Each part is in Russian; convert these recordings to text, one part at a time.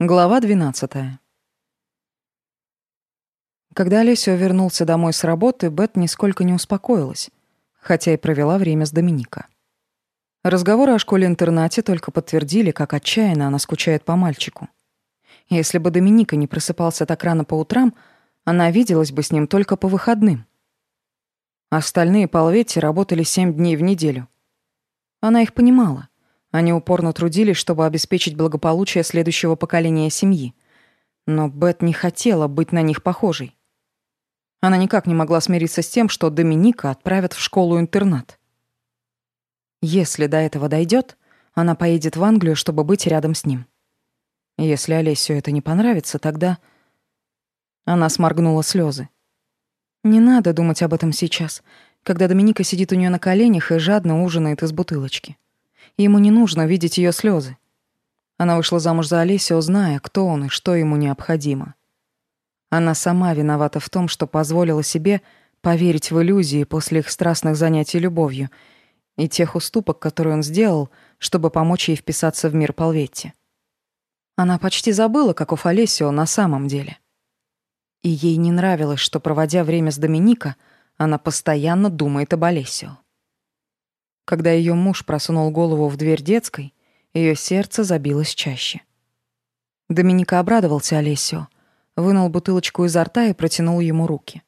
Глава 12. Когда Олесио вернулся домой с работы, Бет нисколько не успокоилась, хотя и провела время с Доминика. Разговоры о школе-интернате только подтвердили, как отчаянно она скучает по мальчику. Если бы Доминика не просыпался так рано по утрам, она виделась бы с ним только по выходным. Остальные Полветти работали семь дней в неделю. Она их понимала. Они упорно трудились, чтобы обеспечить благополучие следующего поколения семьи. Но Бет не хотела быть на них похожей. Она никак не могла смириться с тем, что Доминика отправят в школу-интернат. Если до этого дойдет, она поедет в Англию, чтобы быть рядом с ним. Если Олесю это не понравится, тогда... Она сморгнула слезы. Не надо думать об этом сейчас, когда Доминика сидит у нее на коленях и жадно ужинает из бутылочки ему не нужно видеть ее слезы. Она вышла замуж за Олесио, зная, кто он и что ему необходимо. Она сама виновата в том, что позволила себе поверить в иллюзии после их страстных занятий любовью и тех уступок, которые он сделал, чтобы помочь ей вписаться в мир Полветти. Она почти забыла, каков Олесио на самом деле. И ей не нравилось, что, проводя время с Доминика, она постоянно думает об Олесио. Когда ее муж просунул голову в дверь детской, ее сердце забилось чаще. Доминика обрадовался Олесио, вынул бутылочку изо рта и протянул ему руки.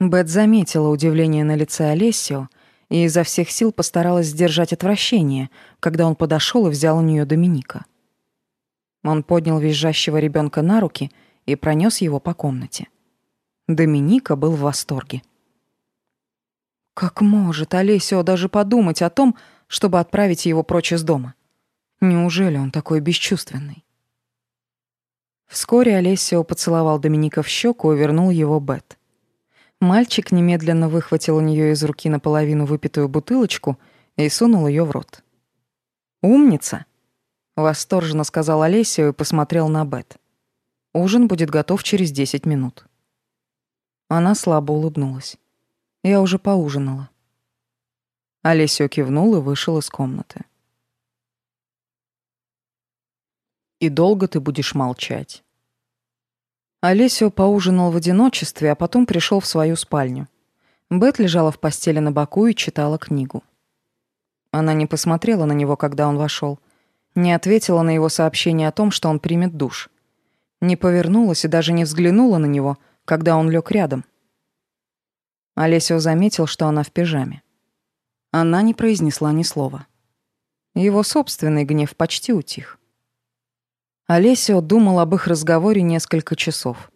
Бет заметила удивление на лице Олесио и изо всех сил постаралась сдержать отвращение, когда он подошел и взял у нее Доминика. Он поднял визжащего ребенка на руки и пронес его по комнате. Доминика был в восторге. Как может Олесио даже подумать о том, чтобы отправить его прочь из дома? Неужели он такой бесчувственный? Вскоре Олесио поцеловал Доминика в щеку и вернул его Бет. Мальчик немедленно выхватил у нее из руки наполовину выпитую бутылочку и сунул ее в рот. «Умница!» — восторженно сказал Олесио и посмотрел на Бет. «Ужин будет готов через десять минут». Она слабо улыбнулась. Я уже поужинала. Олесио кивнул и вышел из комнаты. «И долго ты будешь молчать?» Олесио поужинал в одиночестве, а потом пришел в свою спальню. Бет лежала в постели на боку и читала книгу. Она не посмотрела на него, когда он вошел, не ответила на его сообщение о том, что он примет душ, не повернулась и даже не взглянула на него, когда он лег рядом. Олесио заметил, что она в пижаме. Она не произнесла ни слова. Его собственный гнев почти утих. Олесио думал об их разговоре несколько часов.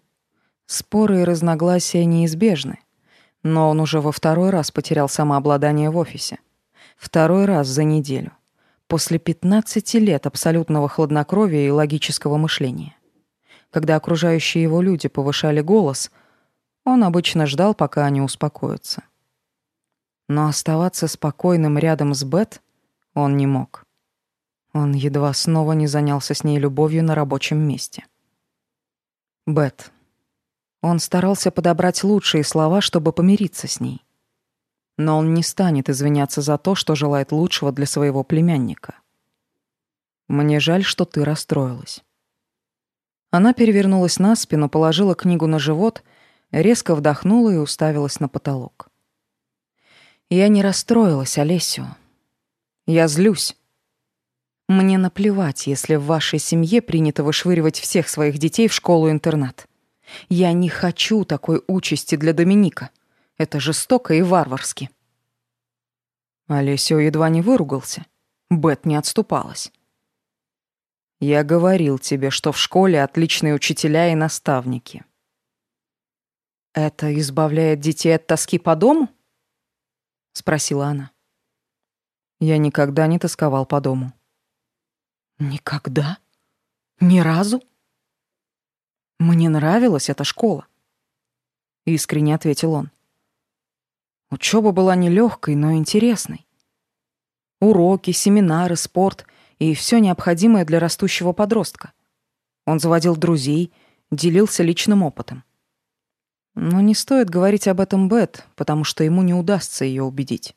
Споры и разногласия неизбежны, но он уже во второй раз потерял самообладание в офисе. Второй раз за неделю. После 15 лет абсолютного хладнокровия и логического мышления. Когда окружающие его люди повышали голос — он обычно ждал, пока они успокоятся. Но оставаться спокойным рядом с Бет он не мог. Он едва снова не занялся с ней любовью на рабочем месте. Бет. Он старался подобрать лучшие слова, чтобы помириться с ней. Но он не станет извиняться за то, что желает лучшего для своего племянника. Мне жаль, что ты расстроилась. Она перевернулась на спину, положила книгу на живот — резко вдохнула и уставилась на потолок. Я не расстроилась, Олесю. Я злюсь. Мне наплевать, если в вашей семье принято вышвыривать всех своих детей в школу-интернат. Я не хочу такой участи для Доминика. Это жестоко и варварски. Олесио едва не выругался. Бет не отступалась. Я говорил тебе, что в школе отличные учителя и наставники. «Это избавляет детей от тоски по дому?» — спросила она. Я никогда не тосковал по дому. «Никогда? Ни разу?» «Мне нравилась эта школа», — искренне ответил он. Учеба была нелегкой, но интересной. Уроки, семинары, спорт и все необходимое для растущего подростка. Он заводил друзей, делился личным опытом. Но не стоит говорить об этом Бет, потому что ему не удастся ее убедить.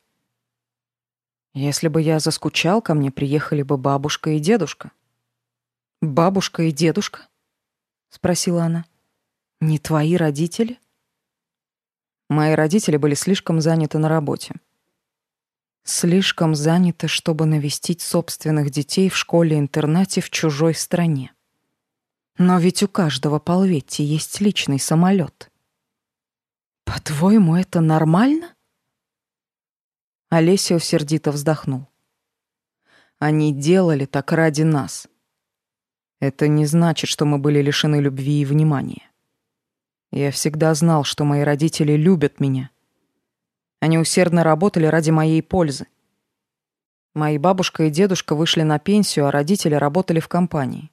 Если бы я заскучал, ко мне приехали бы бабушка и дедушка. Бабушка и дедушка? спросила она. Не твои родители? Мои родители были слишком заняты на работе. Слишком заняты, чтобы навестить собственных детей в школе-интернате в чужой стране. Но ведь у каждого полветти есть личный самолет. По-твоему, это нормально? Олесио сердито вздохнул. Они делали так ради нас. Это не значит, что мы были лишены любви и внимания. Я всегда знал, что мои родители любят меня. Они усердно работали ради моей пользы. Мои бабушка и дедушка вышли на пенсию, а родители работали в компании.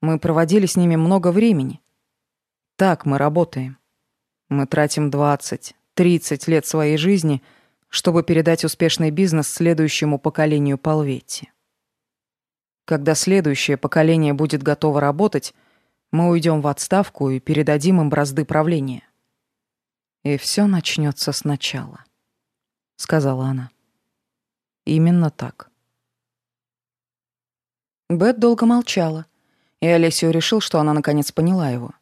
Мы проводили с ними много времени. Так мы работаем. Мы тратим 20, 30 лет своей жизни, чтобы передать успешный бизнес следующему поколению Полветти. Когда следующее поколение будет готово работать, мы уйдем в отставку и передадим им бразды правления. И все начнется сначала, сказала она. Именно так. Бет долго молчала, и Олесио решил, что она наконец поняла его.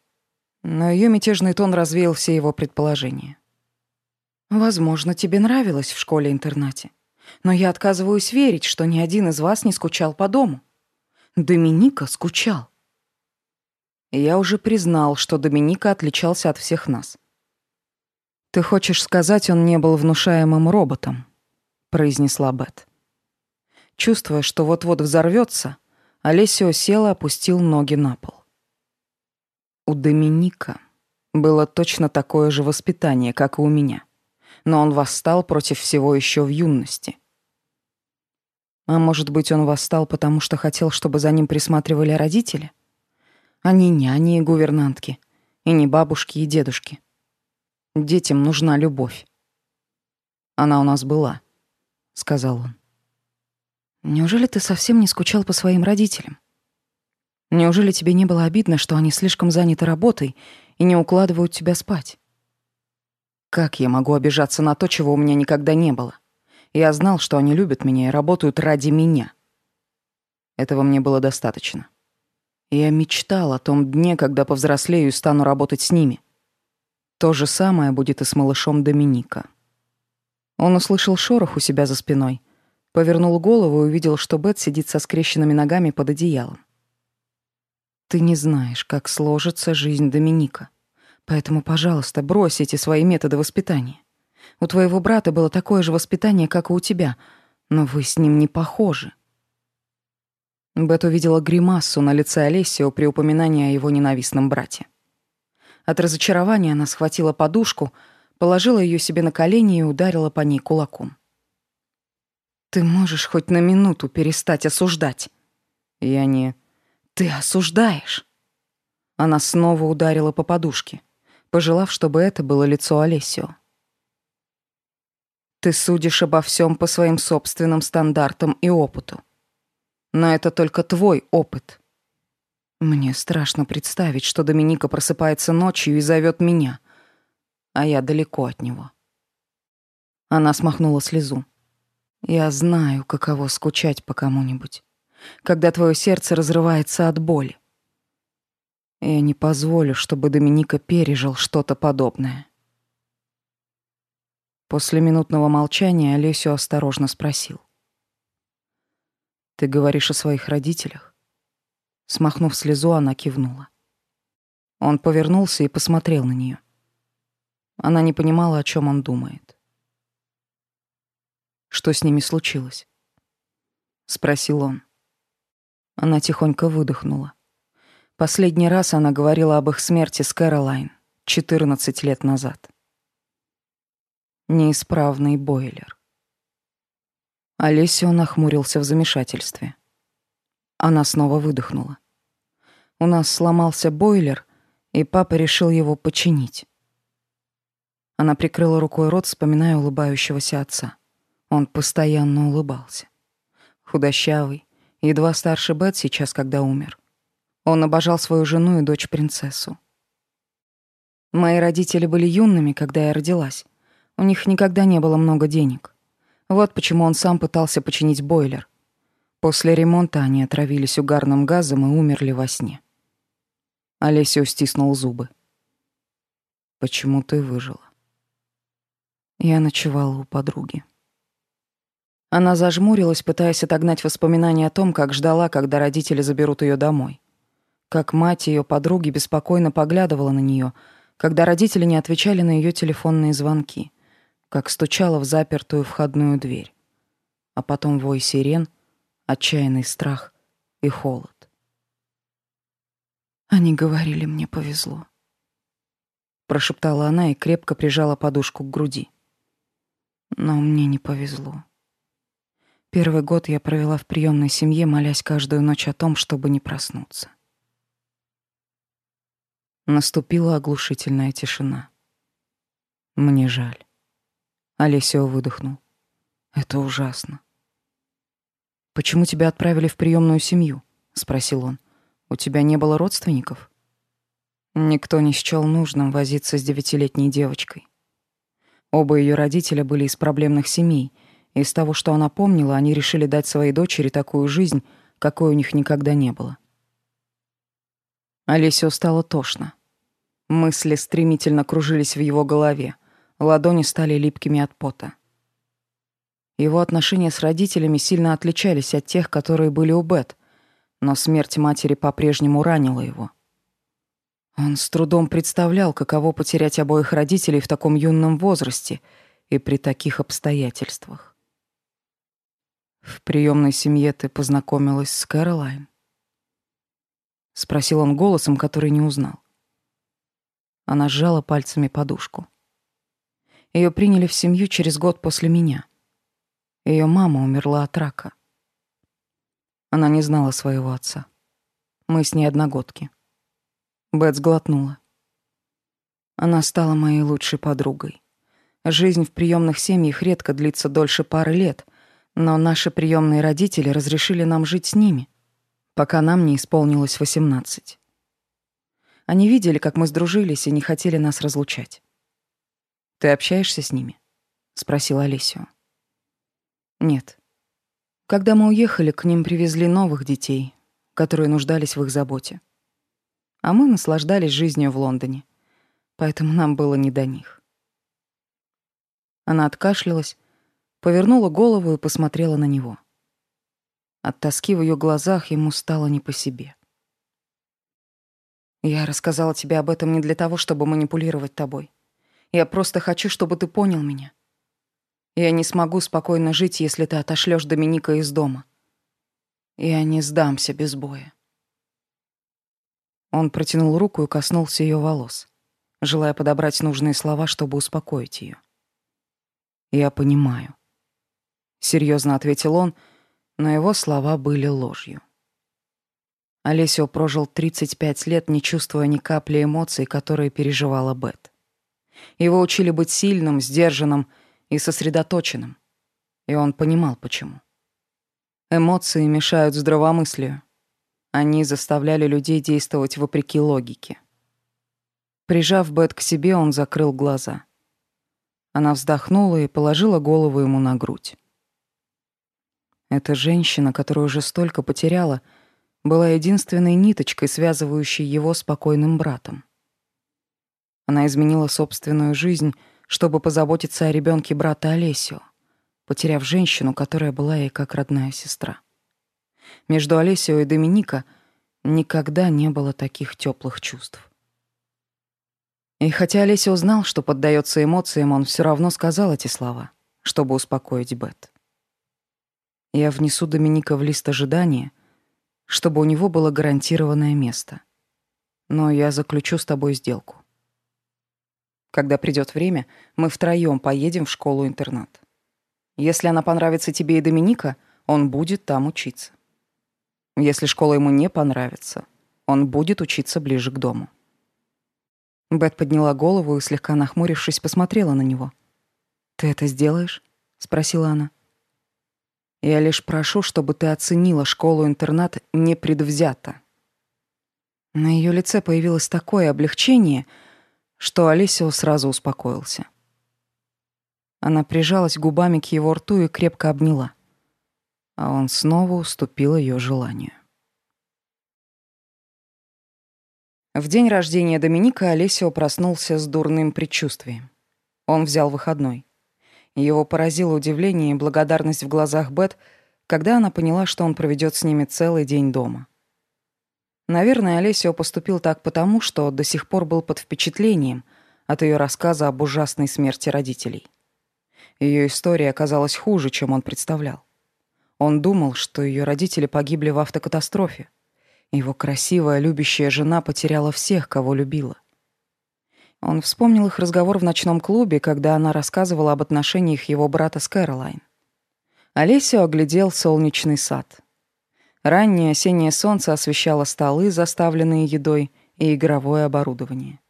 Но ее мятежный тон развеял все его предположения. «Возможно, тебе нравилось в школе-интернате, но я отказываюсь верить, что ни один из вас не скучал по дому. Доминика скучал. Я уже признал, что Доминика отличался от всех нас. «Ты хочешь сказать, он не был внушаемым роботом?» — произнесла Бет. Чувствуя, что вот-вот взорвется, Олесио сел и опустил ноги на пол. У Доминика было точно такое же воспитание, как и у меня, но он восстал против всего еще в юности — а может быть, он восстал, потому что хотел, чтобы за ним присматривали родители? А не няни и гувернантки, и не бабушки и дедушки. Детям нужна любовь. Она у нас была, — сказал он. Неужели ты совсем не скучал по своим родителям? Неужели тебе не было обидно, что они слишком заняты работой и не укладывают тебя спать? Как я могу обижаться на то, чего у меня никогда не было? Я знал, что они любят меня и работают ради меня. Этого мне было достаточно. Я мечтал о том дне, когда повзрослею и стану работать с ними. То же самое будет и с малышом Доминика. Он услышал шорох у себя за спиной, повернул голову и увидел, что Бет сидит со скрещенными ногами под одеялом. Ты не знаешь, как сложится жизнь Доминика. Поэтому, пожалуйста, брось эти свои методы воспитания. У твоего брата было такое же воспитание, как и у тебя, но вы с ним не похожи. Бет увидела гримасу на лице Олесио при упоминании о его ненавистном брате. От разочарования она схватила подушку, положила ее себе на колени и ударила по ней кулаком. «Ты можешь хоть на минуту перестать осуждать?» «Я не...» «Ты осуждаешь!» Она снова ударила по подушке, пожелав, чтобы это было лицо Олесио. Ты судишь обо всем по своим собственным стандартам и опыту. Но это только твой опыт. Мне страшно представить, что Доминика просыпается ночью и зовет меня, а я далеко от него. Она смахнула слезу. Я знаю, каково скучать по кому-нибудь, когда твое сердце разрывается от боли. Я не позволю, чтобы Доминика пережил что-то подобное. После минутного молчания Олесю осторожно спросил. «Ты говоришь о своих родителях?» Смахнув слезу, она кивнула. Он повернулся и посмотрел на нее. Она не понимала, о чем он думает. «Что с ними случилось?» — спросил он. Она тихонько выдохнула. Последний раз она говорила об их смерти с Кэролайн 14 лет назад неисправный бойлер. Олесио нахмурился в замешательстве. Она снова выдохнула. У нас сломался бойлер, и папа решил его починить. Она прикрыла рукой рот, вспоминая улыбающегося отца. Он постоянно улыбался. Худощавый, едва старше Бет сейчас, когда умер. Он обожал свою жену и дочь-принцессу. Мои родители были юными, когда я родилась. У них никогда не было много денег. Вот почему он сам пытался починить бойлер. После ремонта они отравились угарным газом и умерли во сне. Олесио стиснул зубы. «Почему ты выжила?» Я ночевала у подруги. Она зажмурилась, пытаясь отогнать воспоминания о том, как ждала, когда родители заберут ее домой. Как мать ее подруги беспокойно поглядывала на нее, когда родители не отвечали на ее телефонные звонки, как стучала в запертую входную дверь. А потом вой сирен, отчаянный страх и холод. Они говорили, мне повезло. Прошептала она и крепко прижала подушку к груди. Но мне не повезло. Первый год я провела в приемной семье, молясь каждую ночь о том, чтобы не проснуться. Наступила оглушительная тишина. Мне жаль. Олесио выдохнул. Это ужасно. Почему тебя отправили в приемную семью? спросил он. У тебя не было родственников? Никто не счёл нужным возиться с девятилетней девочкой. Оба ее родителя были из проблемных семей — из того, что она помнила, они решили дать своей дочери такую жизнь, какой у них никогда не было. Олесю стало тошно. Мысли стремительно кружились в его голове, ладони стали липкими от пота. Его отношения с родителями сильно отличались от тех, которые были у Бет, но смерть матери по-прежнему ранила его. Он с трудом представлял, каково потерять обоих родителей в таком юном возрасте и при таких обстоятельствах. В приемной семье ты познакомилась с Кэролайн? Спросил он голосом, который не узнал. Она сжала пальцами подушку. Ее приняли в семью через год после меня. Ее мама умерла от рака. Она не знала своего отца. Мы с ней одногодки. Бет сглотнула. Она стала моей лучшей подругой. Жизнь в приемных семьях редко длится дольше пары лет — но наши приемные родители разрешили нам жить с ними, пока нам не исполнилось восемнадцать. Они видели, как мы сдружились и не хотели нас разлучать. «Ты общаешься с ними?» — спросил Олесио. «Нет. Когда мы уехали, к ним привезли новых детей, которые нуждались в их заботе. А мы наслаждались жизнью в Лондоне, поэтому нам было не до них». Она откашлялась, повернула голову и посмотрела на него. От тоски в ее глазах ему стало не по себе. «Я рассказала тебе об этом не для того, чтобы манипулировать тобой. Я просто хочу, чтобы ты понял меня. Я не смогу спокойно жить, если ты отошлешь Доминика из дома. Я не сдамся без боя». Он протянул руку и коснулся ее волос, желая подобрать нужные слова, чтобы успокоить ее. «Я понимаю», серьезно ответил он, но его слова были ложью. Олесио прожил 35 лет, не чувствуя ни капли эмоций, которые переживала Бет. Его учили быть сильным, сдержанным и сосредоточенным. И он понимал, почему. Эмоции мешают здравомыслию. Они заставляли людей действовать вопреки логике. Прижав Бет к себе, он закрыл глаза. Она вздохнула и положила голову ему на грудь. Эта женщина, которую уже столько потеряла, была единственной ниточкой, связывающей его с покойным братом. Она изменила собственную жизнь, чтобы позаботиться о ребенке брата Олесио, потеряв женщину, которая была ей как родная сестра. Между Олесио и Доминика никогда не было таких теплых чувств. И хотя Олесио знал, что поддается эмоциям, он все равно сказал эти слова, чтобы успокоить Бет. Я внесу Доминика в лист ожидания, чтобы у него было гарантированное место. Но я заключу с тобой сделку. Когда придет время, мы втроем поедем в школу-интернат. Если она понравится тебе и Доминика, он будет там учиться. Если школа ему не понравится, он будет учиться ближе к дому. Бет подняла голову и, слегка нахмурившись, посмотрела на него. «Ты это сделаешь?» — спросила она. Я лишь прошу, чтобы ты оценила школу-интернат непредвзято. На ее лице появилось такое облегчение, что Алисио сразу успокоился. Она прижалась губами к его рту и крепко обняла. а он снова уступил ее желанию. В день рождения Доминика Олесио проснулся с дурным предчувствием. Он взял выходной. Его поразило удивление и благодарность в глазах Бет, когда она поняла, что он проведет с ними целый день дома. Наверное, Олесио поступил так потому, что до сих пор был под впечатлением от ее рассказа об ужасной смерти родителей. Ее история оказалась хуже, чем он представлял. Он думал, что ее родители погибли в автокатастрофе, его красивая, любящая жена потеряла всех, кого любила. Он вспомнил их разговор в ночном клубе, когда она рассказывала об отношениях его брата с Кэролайн. Олесио оглядел солнечный сад. Раннее осеннее солнце освещало столы, заставленные едой, и игровое оборудование.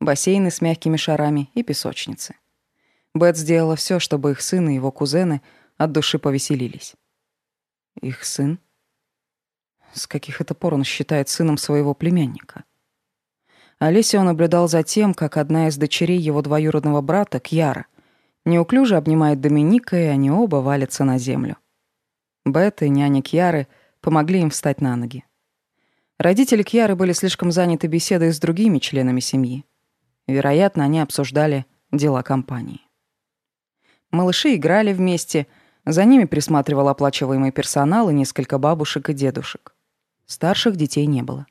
Бассейны с мягкими шарами и песочницы. Бет сделала все, чтобы их сын и его кузены от души повеселились. Их сын? С каких это пор он считает сыном своего племянника? Олесио наблюдал за тем, как одна из дочерей его двоюродного брата, Кьяра, неуклюже обнимает Доминика, и они оба валятся на землю. Бет и няня Кьяры помогли им встать на ноги. Родители Кьяры были слишком заняты беседой с другими членами семьи. Вероятно, они обсуждали дела компании. Малыши играли вместе, за ними присматривал оплачиваемый персонал и несколько бабушек и дедушек. Старших детей не было.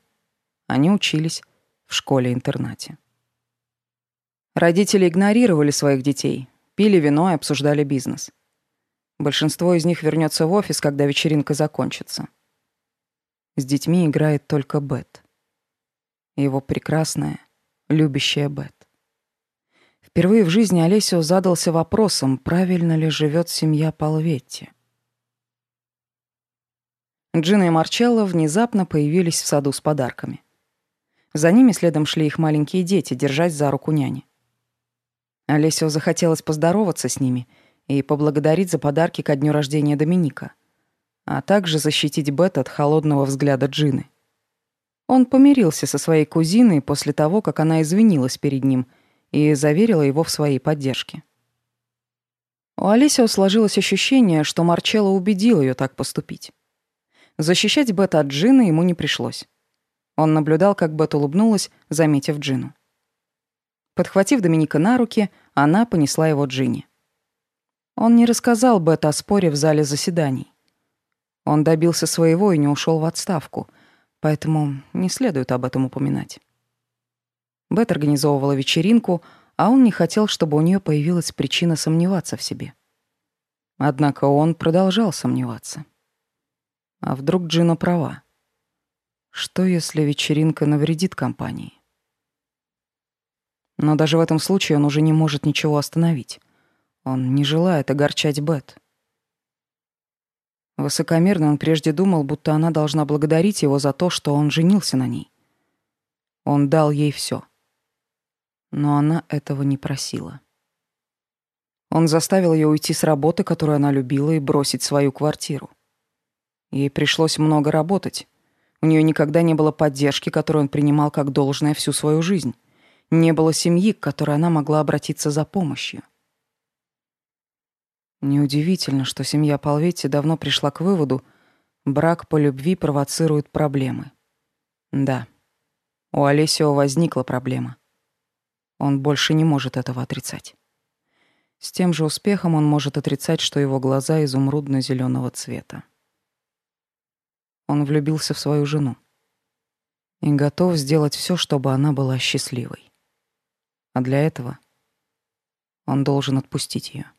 Они учились в школе-интернате. Родители игнорировали своих детей, пили вино и обсуждали бизнес. Большинство из них вернется в офис, когда вечеринка закончится. С детьми играет только Бет. Его прекрасная, любящая Бет. Впервые в жизни Олесио задался вопросом, правильно ли живет семья Палветти. Джина и Марчелло внезапно появились в саду с подарками. За ними следом шли их маленькие дети, держась за руку няни. Олесио захотелось поздороваться с ними и поблагодарить за подарки ко дню рождения Доминика, а также защитить Бет от холодного взгляда Джины. Он помирился со своей кузиной после того, как она извинилась перед ним и заверила его в своей поддержке. У Олесио сложилось ощущение, что Марчелло убедил ее так поступить. Защищать Бет от Джины ему не пришлось. Он наблюдал, как Бет улыбнулась, заметив Джину. Подхватив Доминика на руки, она понесла его Джине. Он не рассказал Бет о споре в зале заседаний. Он добился своего и не ушел в отставку, поэтому не следует об этом упоминать. Бет организовывала вечеринку, а он не хотел, чтобы у нее появилась причина сомневаться в себе. Однако он продолжал сомневаться. А вдруг Джина права? Что, если вечеринка навредит компании? Но даже в этом случае он уже не может ничего остановить. Он не желает огорчать Бет. Высокомерно он прежде думал, будто она должна благодарить его за то, что он женился на ней. Он дал ей все. Но она этого не просила. Он заставил ее уйти с работы, которую она любила, и бросить свою квартиру. Ей пришлось много работать. У нее никогда не было поддержки, которую он принимал как должное всю свою жизнь. Не было семьи, к которой она могла обратиться за помощью. Неудивительно, что семья Полветти давно пришла к выводу, брак по любви провоцирует проблемы. Да, у Олесио возникла проблема. Он больше не может этого отрицать. С тем же успехом он может отрицать, что его глаза изумрудно зеленого цвета. Он влюбился в свою жену и готов сделать все, чтобы она была счастливой. А для этого он должен отпустить ее.